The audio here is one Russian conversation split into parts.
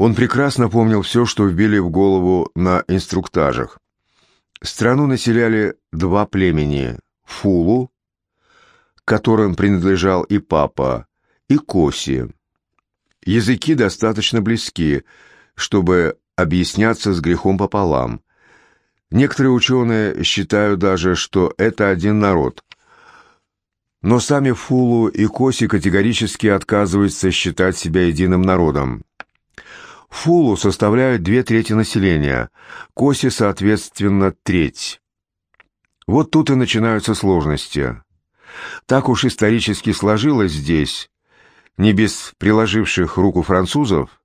Он прекрасно помнил все, что вбили в голову на инструктажах. Страну населяли два племени – Фулу, которым принадлежал и папа, и Коси. Языки достаточно близки, чтобы объясняться с грехом пополам. Некоторые ученые считают даже, что это один народ. Но сами Фулу и Коси категорически отказываются считать себя единым народом. Фулу составляют две трети населения, Коси, соответственно, треть. Вот тут и начинаются сложности. Так уж исторически сложилось здесь, не без приложивших руку французов,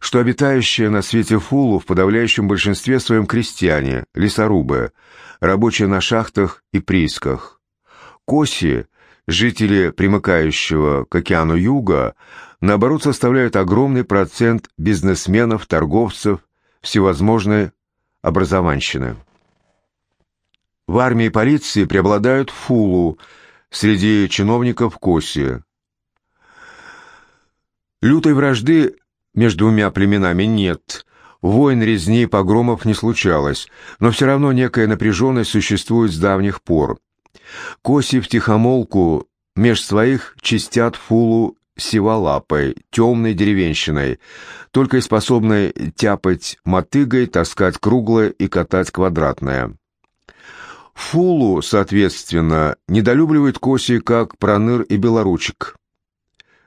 что обитающие на свете Фулу в подавляющем большинстве своем крестьяне, лесорубы, рабочие на шахтах и приисках. Коси, жители примыкающего к океану Юга, наоборот, составляют огромный процент бизнесменов, торговцев, всевозможной образованщины. В армии и полиции преобладают фулу, среди чиновников коси. Лютой вражды между двумя племенами нет, войн, резни и погромов не случалось, но все равно некая напряженность существует с давних пор. Коси в тихомолку меж своих чистят фулу сиволапой, темной деревенщиной, только и способной тяпать мотыгой, таскать круглое и катать квадратное. Фулу, соответственно, недолюбливает Коси как проныр и белоручек.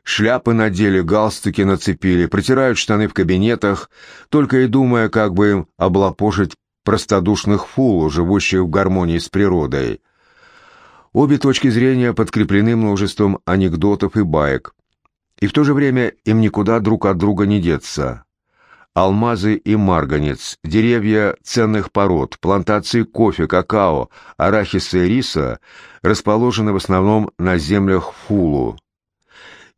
Шляпы надели, галстуки нацепили, протирают штаны в кабинетах, только и думая, как бы им облапошить простодушных фулу, живущих в гармонии с природой. Обе точки зрения подкреплены множеством анекдотов и баек. И в то же время им никуда друг от друга не деться алмазы и марганец, деревья ценных пород, плантации кофе, какао, арахиса и риса расположены в основном на землях Фулу.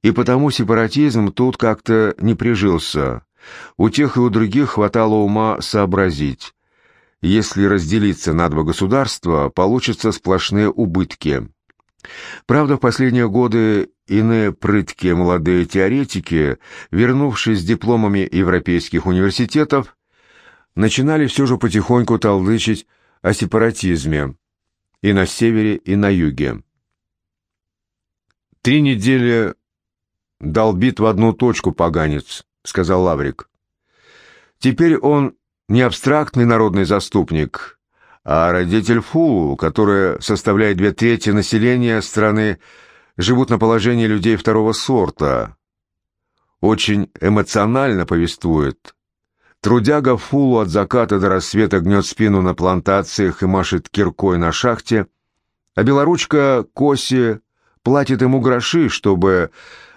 И потому сепаратизм тут как-то не прижился. У тех и у других хватало ума сообразить. Если разделиться на два государства, получатся сплошные убытки. Правда, в последние годы иные прыткие молодые теоретики, вернувшись с дипломами европейских университетов, начинали все же потихоньку толдычить о сепаратизме и на севере, и на юге. «Три недели долбит в одну точку поганец», — сказал Лаврик. «Теперь он не абстрактный народный заступник, а родитель Фулу, которая составляет две трети населения страны, живут на положении людей второго сорта. Очень эмоционально повествует. Трудяга Фулу от заката до рассвета гнет спину на плантациях и машет киркой на шахте, а белоручка Коси платит ему гроши, чтобы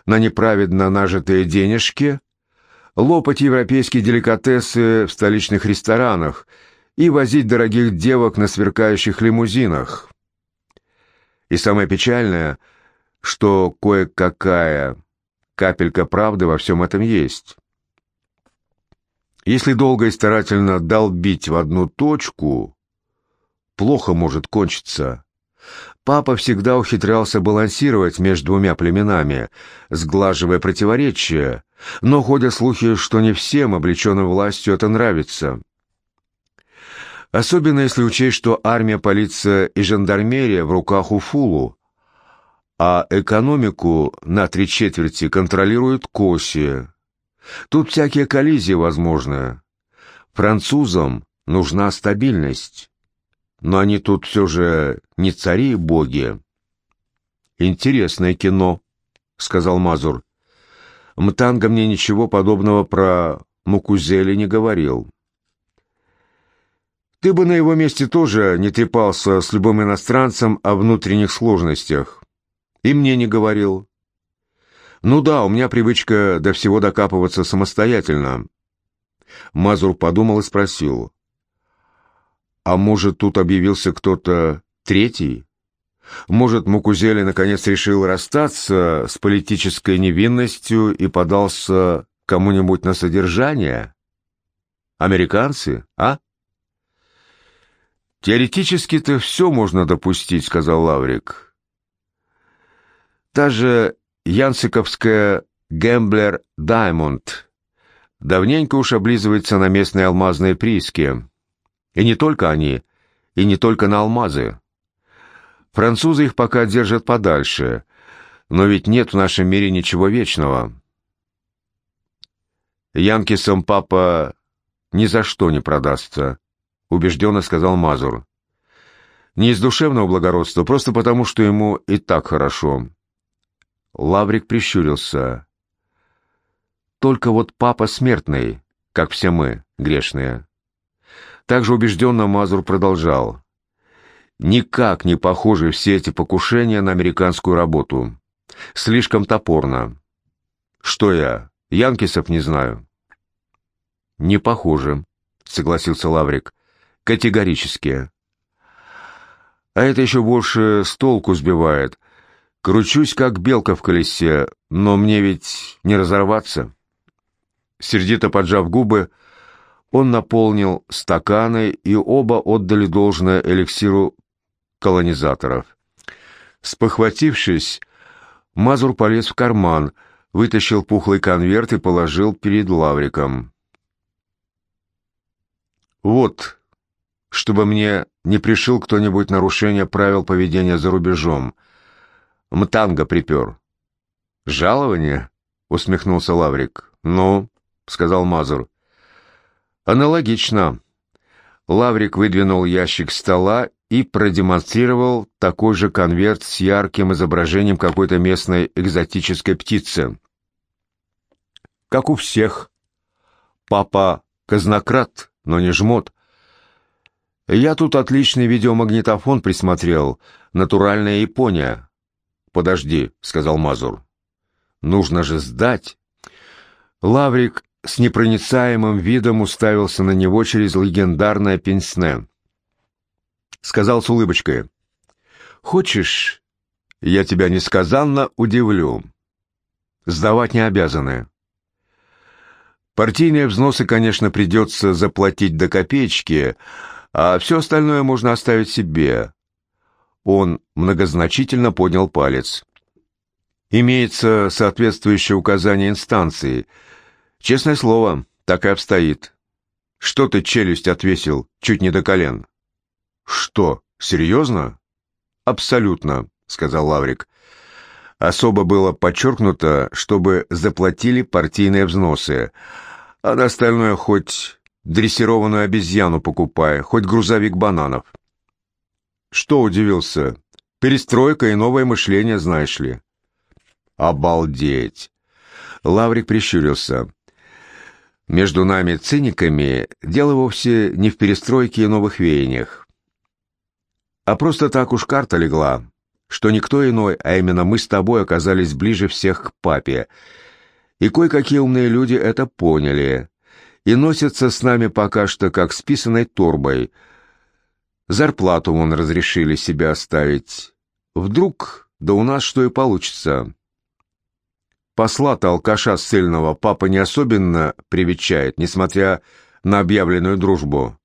на неправедно нажитые денежки лопать европейские деликатесы в столичных ресторанах – и возить дорогих девок на сверкающих лимузинах. И самое печальное, что кое-какая капелька правды во всем этом есть. Если долго и старательно долбить в одну точку, плохо может кончиться. Папа всегда ухитрялся балансировать между двумя племенами, сглаживая противоречия, но ходят слухи, что не всем, облеченным властью, это нравится. Особенно если учесть, что армия, полиция и жандармерия в руках у Фулу, а экономику на три четверти контролирует Коси. Тут всякие коллизии возможны. Французам нужна стабильность. Но они тут все же не цари и боги. «Интересное кино», — сказал Мазур. «Мтанга мне ничего подобного про Мукузели не говорил». Ты бы на его месте тоже не трепался с любым иностранцем о внутренних сложностях. И мне не говорил. Ну да, у меня привычка до всего докапываться самостоятельно. Мазур подумал и спросил. А может, тут объявился кто-то третий? Может, Мукузели наконец решил расстаться с политической невинностью и подался кому-нибудь на содержание? Американцы, а? «Теоретически-то все можно допустить», — сказал Лаврик. «Та же янсиковская «Гэмблер Даймонд», давненько уж облизывается на местные алмазные прииски. И не только они, и не только на алмазы. Французы их пока держат подальше, но ведь нет в нашем мире ничего вечного. Янкисом папа ни за что не продастся, убежденно сказал Мазур. Не из душевного благородства, просто потому, что ему и так хорошо. Лаврик прищурился. Только вот папа смертный, как все мы, грешные. Также убежденно Мазур продолжал. Никак не похожи все эти покушения на американскую работу. Слишком топорно. Что я, Янкисов не знаю? Не похоже, согласился Лаврик. Категорически. А это еще больше с толку сбивает. Кручусь, как белка в колесе, но мне ведь не разорваться. Сердито поджав губы, он наполнил стаканы, и оба отдали должное эликсиру колонизаторов. Спохватившись, Мазур полез в карман, вытащил пухлый конверт и положил перед Лавриком. «Вот, чтобы мне не пришил кто-нибудь нарушение правил поведения за рубежом. Мтанга припер». «Жалование?» — усмехнулся Лаврик. «Ну?» — сказал Мазур. «Аналогично». Лаврик выдвинул ящик стола и продемонстрировал такой же конверт с ярким изображением какой-то местной экзотической птицы. «Как у всех. Папа казнократ, но не жмот. Я тут отличный видеомагнитофон присмотрел. Натуральная Япония». «Подожди», — сказал Мазур. «Нужно же сдать». Лаврик с непроницаемым видом уставился на него через легендарное пенсне. Сказал с улыбочкой. «Хочешь, я тебя несказанно удивлю. Сдавать не обязаны. Партийные взносы, конечно, придется заплатить до копеечки, а все остальное можно оставить себе». Он многозначительно поднял палец. «Имеется соответствующее указание инстанции — Честное слово, так и обстоит. Что ты челюсть отвесил чуть не до колен? Что, серьезно? Абсолютно, сказал Лаврик. Особо было подчеркнуто, чтобы заплатили партийные взносы, а на остальное хоть дрессированную обезьяну покупай, хоть грузовик бананов. Что удивился? Перестройка и новое мышление, знаешь ли. Обалдеть! Лаврик прищурился. Между нами, циниками, дело вовсе не в перестройке и новых веяниях. А просто так уж карта легла, что никто иной, а именно мы с тобой оказались ближе всех к папе. И кое-какие умные люди это поняли и носятся с нами пока что как с писаной торбой. Зарплату вон разрешили себе оставить. Вдруг, да у нас что и получится. Посла-то алкаша ссыльного папа не особенно привечает, несмотря на объявленную дружбу.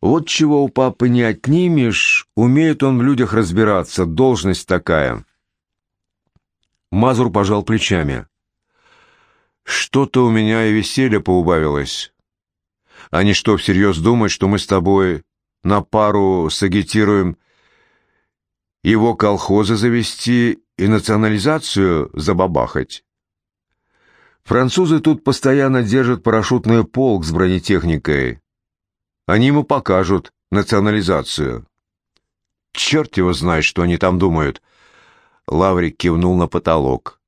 Вот чего у папы не отнимешь, умеет он в людях разбираться, должность такая. Мазур пожал плечами. Что-то у меня и веселье поубавилось. Они что, всерьез думают, что мы с тобой на пару сагитируем его колхозы завести и национализацию забабахать. Французы тут постоянно держат парашютный полк с бронетехникой. Они ему покажут национализацию. Черт его знает, что они там думают. Лаврик кивнул на потолок.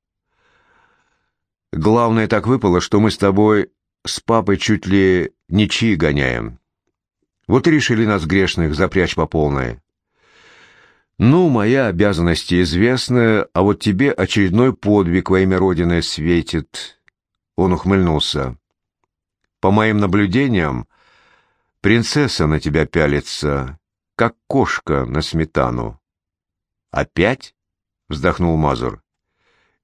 Главное так выпало, что мы с тобой с папой чуть ли ничьи гоняем. Вот и решили нас грешных запрячь по полной. «Ну, моя обязанность известна, а вот тебе очередной подвиг во имя Родины светит». Он ухмыльнулся. «По моим наблюдениям, принцесса на тебя пялится, как кошка на сметану». «Опять?» — вздохнул Мазур.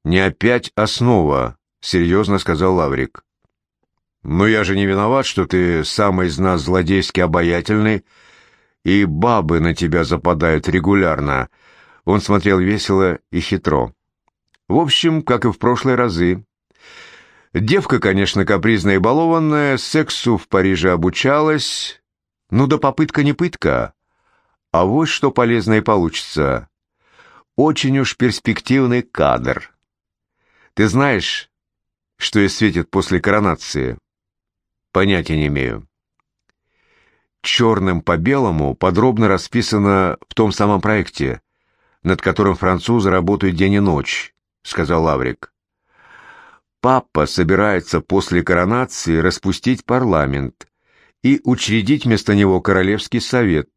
«Не опять основа», — серьезно сказал Лаврик. «Но я же не виноват, что ты самый из нас злодейски обаятельный, — и бабы на тебя западают регулярно. Он смотрел весело и хитро. В общем, как и в прошлые разы. Девка, конечно, капризная и балованная, сексу в Париже обучалась. Ну да попытка не пытка. А вот что полезное получится. Очень уж перспективный кадр. Ты знаешь, что ей светит после коронации? Понятия не имею. Черным по белому подробно расписано в том самом проекте, над которым французы работают день и ночь, сказал Лаврик. Папа собирается после коронации распустить парламент и учредить вместо него Королевский совет.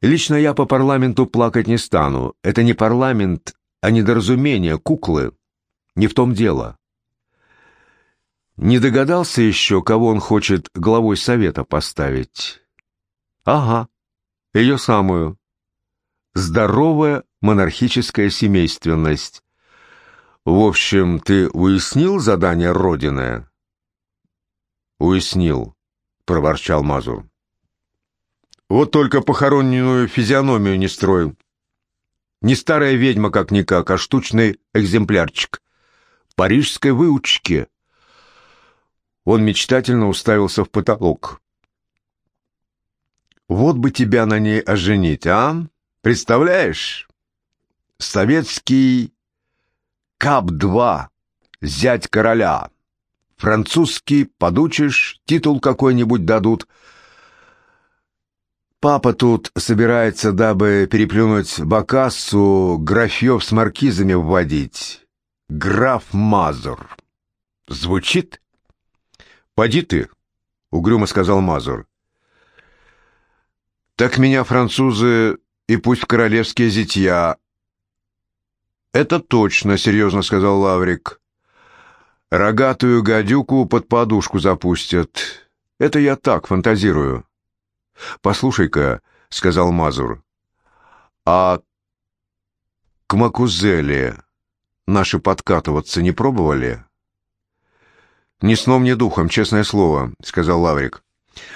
Лично я по парламенту плакать не стану. Это не парламент, а недоразумение, куклы. Не в том дело. Не догадался еще, кого он хочет главой совета поставить? Ага, ее самую. Здоровая монархическая семейственность. В общем, ты уяснил задание Родины? Уяснил, проворчал Мазур. Вот только похороненную физиономию не строю. Не старая ведьма как-никак, а штучный экземплярчик. Парижской выучки. Он мечтательно уставился в потолок. Вот бы тебя на ней оженить, а? Представляешь? Советский КАП-2, зять короля. Французский подучишь, титул какой-нибудь дадут — Папа тут собирается, дабы переплюнуть Бакассу, графьев с маркизами вводить. Граф Мазур. Звучит? Поди ты, угрюмо сказал Мазур. Так меня французы и пусть королевские зятья. Это точно, серьезно сказал Лаврик. Рогатую гадюку под подушку запустят. Это я так фантазирую. «Послушай-ка», — сказал Мазур, — «а к Макузеле наши подкатываться не пробовали?» «Ни сном, ни духом, честное слово», — сказал Лаврик.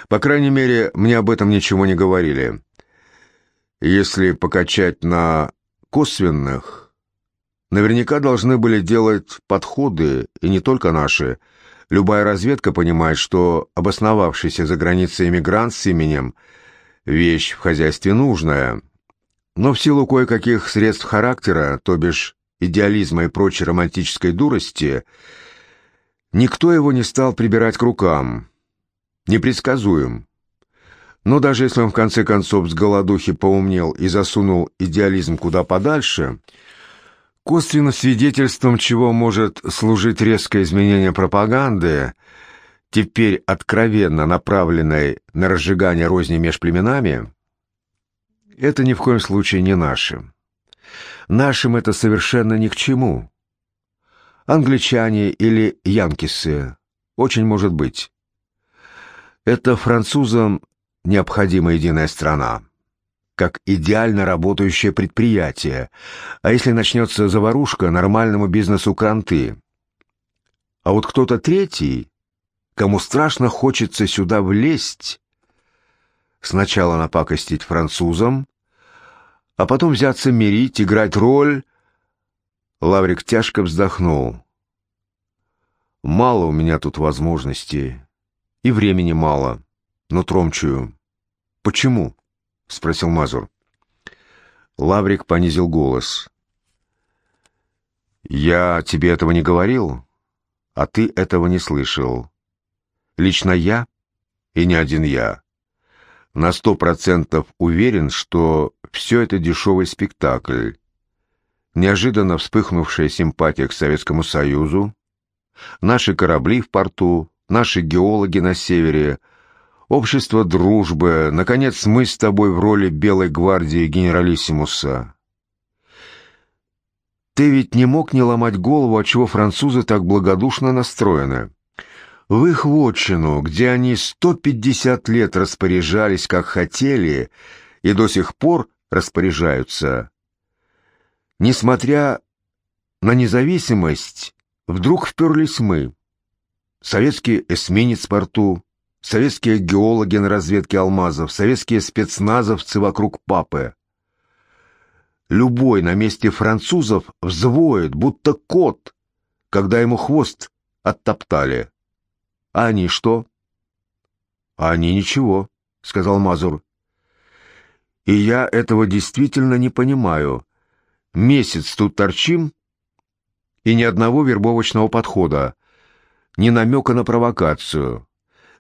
«По крайней мере, мне об этом ничего не говорили. Если покачать на косвенных, наверняка должны были делать подходы, и не только наши, — Любая разведка понимает, что обосновавшийся за границей эмигрант с именем – вещь в хозяйстве нужная. Но в силу кое-каких средств характера, то бишь идеализма и прочей романтической дурости, никто его не стал прибирать к рукам. Непредсказуем. Но даже если он в конце концов с голодухи поумнел и засунул идеализм куда подальше – Косвенным свидетельством чего может служить резкое изменение пропаганды, теперь откровенно направленной на разжигание розни меж племенами, это ни в коем случае не нашим. Нашим это совершенно ни к чему. Англичане или янкисы, очень может быть. Это французам необходима единая страна как идеально работающее предприятие, а если начнется заварушка, нормальному бизнесу кранты. А вот кто-то третий, кому страшно хочется сюда влезть, сначала напакостить французам, а потом взяться мирить, играть роль... Лаврик тяжко вздохнул. «Мало у меня тут возможностей, и времени мало, но тромчую. Почему?» — спросил Мазур. Лаврик понизил голос. «Я тебе этого не говорил, а ты этого не слышал. Лично я, и не один я, на сто процентов уверен, что все это дешевый спектакль. Неожиданно вспыхнувшая симпатия к Советскому Союзу, наши корабли в порту, наши геологи на севере — Общество дружбы, наконец, мы с тобой в роли Белой гвардии генералиссимуса. Ты ведь не мог не ломать голову, отчего французы так благодушно настроены. В их вотчину, где они 150 лет распоряжались, как хотели, и до сих пор распоряжаются, несмотря на независимость, вдруг вперлись мы. Советский эсминец в порту, советские геологи на разведке алмазов, советские спецназовцы вокруг папы. Любой на месте французов взвоет, будто кот, когда ему хвост оттоптали. А они что? А они ничего, сказал Мазур. И я этого действительно не понимаю. Месяц тут торчим, и ни одного вербовочного подхода, ни намека на провокацию,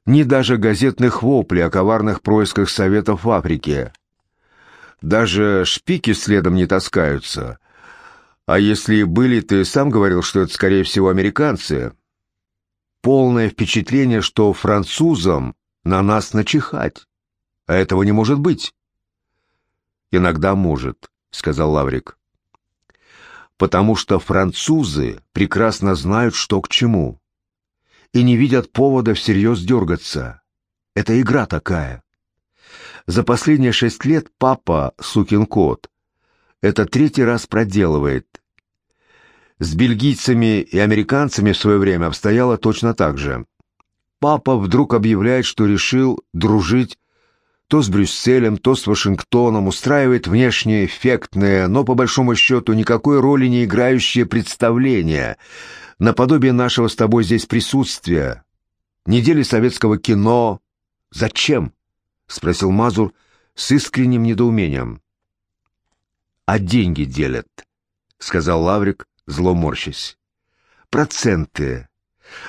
ни даже газетных воплей о коварных происках Советов в Африке. Даже шпики следом не таскаются. А если и были, ты сам говорил, что это, скорее всего, американцы. Полное впечатление, что французам на нас начихать. А этого не может быть. «Иногда может», — сказал Лаврик. «Потому что французы прекрасно знают, что к чему, и не видят повода всерьез дергаться. Это игра такая. За последние шесть лет папа, сукин кот, это третий раз проделывает. С бельгийцами и американцами в свое время обстояло точно так же. Папа вдруг объявляет, что решил дружить то с Брюсселем, то с Вашингтоном, устраивает внешне эффектное, но по большому счету никакой роли не играющее представление, наподобие нашего с тобой здесь присутствия. Недели советского кино. Зачем? — спросил Мазур с искренним недоумением. «А деньги делят», — сказал Лаврик, зло морщась. «Проценты,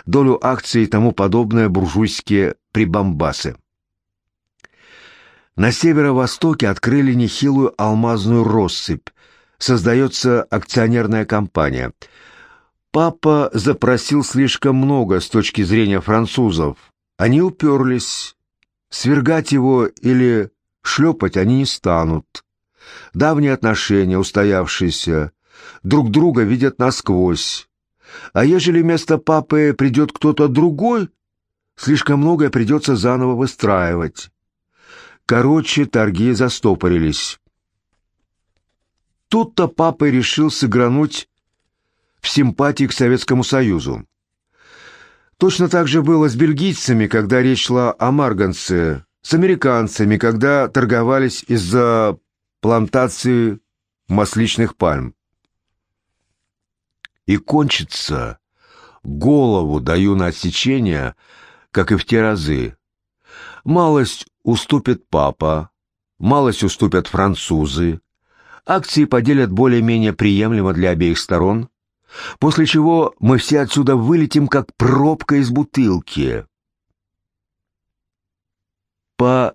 долю акций и тому подобное буржуйские прибамбасы». На северо-востоке открыли нехилую алмазную россыпь. Создается акционерная компания. Папа запросил слишком много с точки зрения французов. Они уперлись. Свергать его или шлепать они не станут. Давние отношения, устоявшиеся, друг друга видят насквозь. А ежели вместо папы придет кто-то другой, слишком многое придется заново выстраивать. Короче, торги застопорились. Тут-то папа решил сыгрануть в симпатии к Советскому Союзу. Точно так же было с бельгийцами, когда речь шла о марганце, с американцами, когда торговались из-за плантации масличных пальм. И кончится, голову даю на отсечение, как и в те разы. Малость уступит папа, малость уступят французы, акции поделят более-менее приемлемо для обеих сторон, после чего мы все отсюда вылетим, как пробка из бутылки. По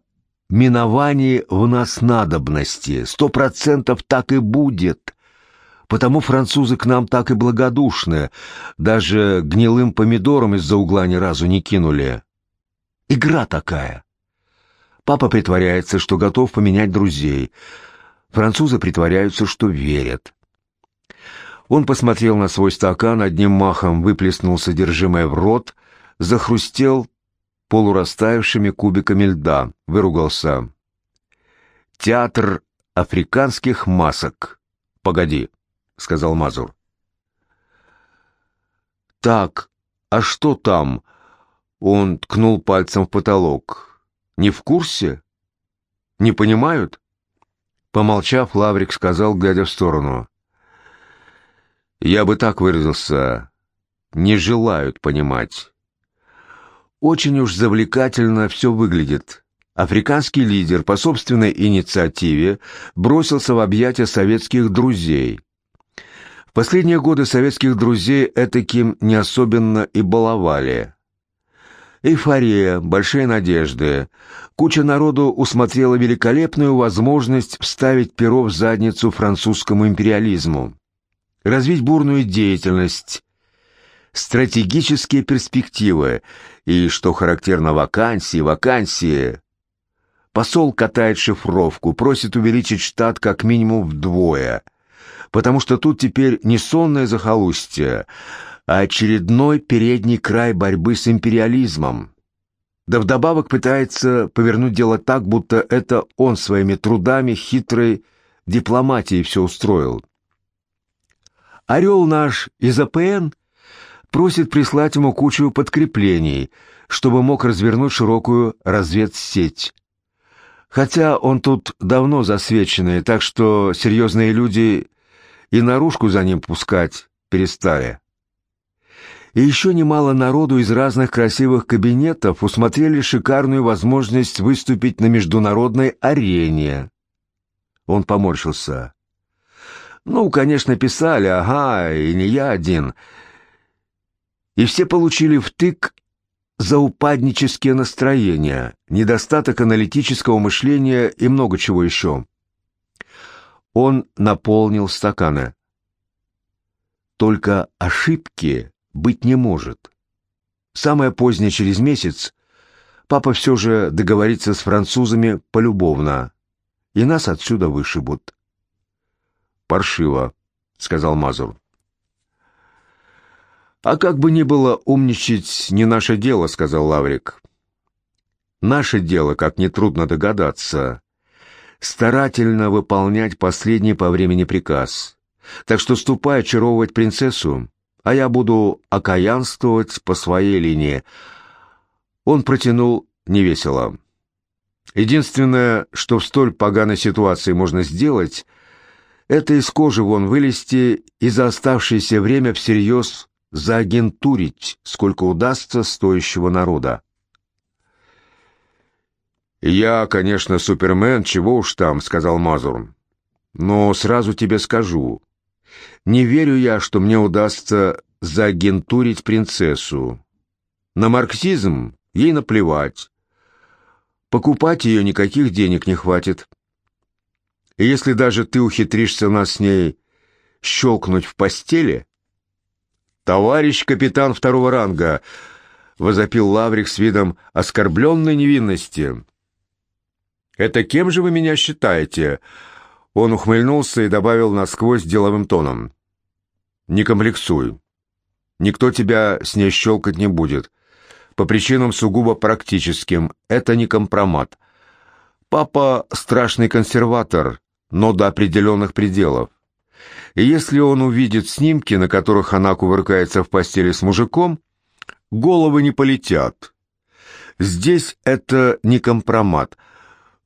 миновании в нас надобности, сто процентов так и будет, потому французы к нам так и благодушны, даже гнилым помидором из-за угла ни разу не кинули. Игра такая. Папа притворяется, что готов поменять друзей. Французы притворяются, что верят. Он посмотрел на свой стакан, одним махом выплеснул содержимое в рот, захрустел полурастаявшими кубиками льда, выругался. «Театр африканских масок. Погоди», — сказал Мазур. «Так, а что там?» Он ткнул пальцем в потолок. Не в курсе? Не понимают? Помолчав, Лаврик сказал, глядя в сторону. Я бы так выразился. Не желают понимать. Очень уж завлекательно все выглядит. Африканский лидер по собственной инициативе бросился в объятия советских друзей. В последние годы советских друзей этаким не особенно и баловали. Эйфория, большие надежды. Куча народу усмотрела великолепную возможность вставить перо в задницу французскому империализму. Развить бурную деятельность, стратегические перспективы и, что характерно, вакансии, вакансии. Посол катает шифровку, просит увеличить штат как минимум вдвое, потому что тут теперь не сонное захолустье, очередной передний край борьбы с империализмом. Да вдобавок пытается повернуть дело так, будто это он своими трудами, хитрой дипломатией все устроил. Орел наш из АПН просит прислать ему кучу подкреплений, чтобы мог развернуть широкую разведсеть. Хотя он тут давно засвеченный, так что серьезные люди и наружку за ним пускать перестали. И еще немало народу из разных красивых кабинетов усмотрели шикарную возможность выступить на международной арене. Он поморщился. Ну, конечно, писали, ага, и не я один. И все получили втык за упаднические настроения, недостаток аналитического мышления и много чего еще. Он наполнил стаканы. Только ошибки быть не может. Самое позднее через месяц папа все же договорится с французами полюбовно, и нас отсюда вышибут. «Паршиво», — сказал Мазур. «А как бы ни было, умничать не наше дело», — сказал Лаврик. «Наше дело, как нетрудно догадаться, старательно выполнять последний по времени приказ. Так что ступай очаровывать принцессу, а я буду окаянствовать по своей линии». Он протянул невесело. «Единственное, что в столь поганой ситуации можно сделать, это из кожи вон вылезти и за оставшееся время всерьез заагентурить, сколько удастся стоящего народа. «Я, конечно, супермен, чего уж там», — сказал Мазур. «Но сразу тебе скажу. Не верю я, что мне удастся заагентурить принцессу. На марксизм ей наплевать. Покупать ее никаких денег не хватит. И если даже ты ухитришься нас с ней щелкнуть в постели, «Товарищ капитан второго ранга!» — возопил Лаврик с видом оскорбленной невинности. «Это кем же вы меня считаете?» Он ухмыльнулся и добавил насквозь деловым тоном. «Не комплексуй. Никто тебя с ней щелкать не будет. По причинам сугубо практическим. Это не компромат. Папа страшный консерватор, но до определенных пределов. И если он увидит снимки, на которых она кувыркается в постели с мужиком, головы не полетят. Здесь это не компромат.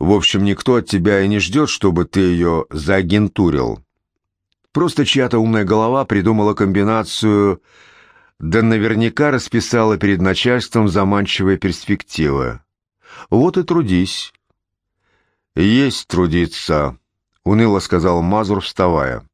В общем, никто от тебя и не ждет, чтобы ты ее заагентурил. Просто чья-то умная голова придумала комбинацию, да наверняка расписала перед начальством заманчивые перспективы. Вот и трудись. «Есть трудиться», — уныло сказал Мазур, вставая.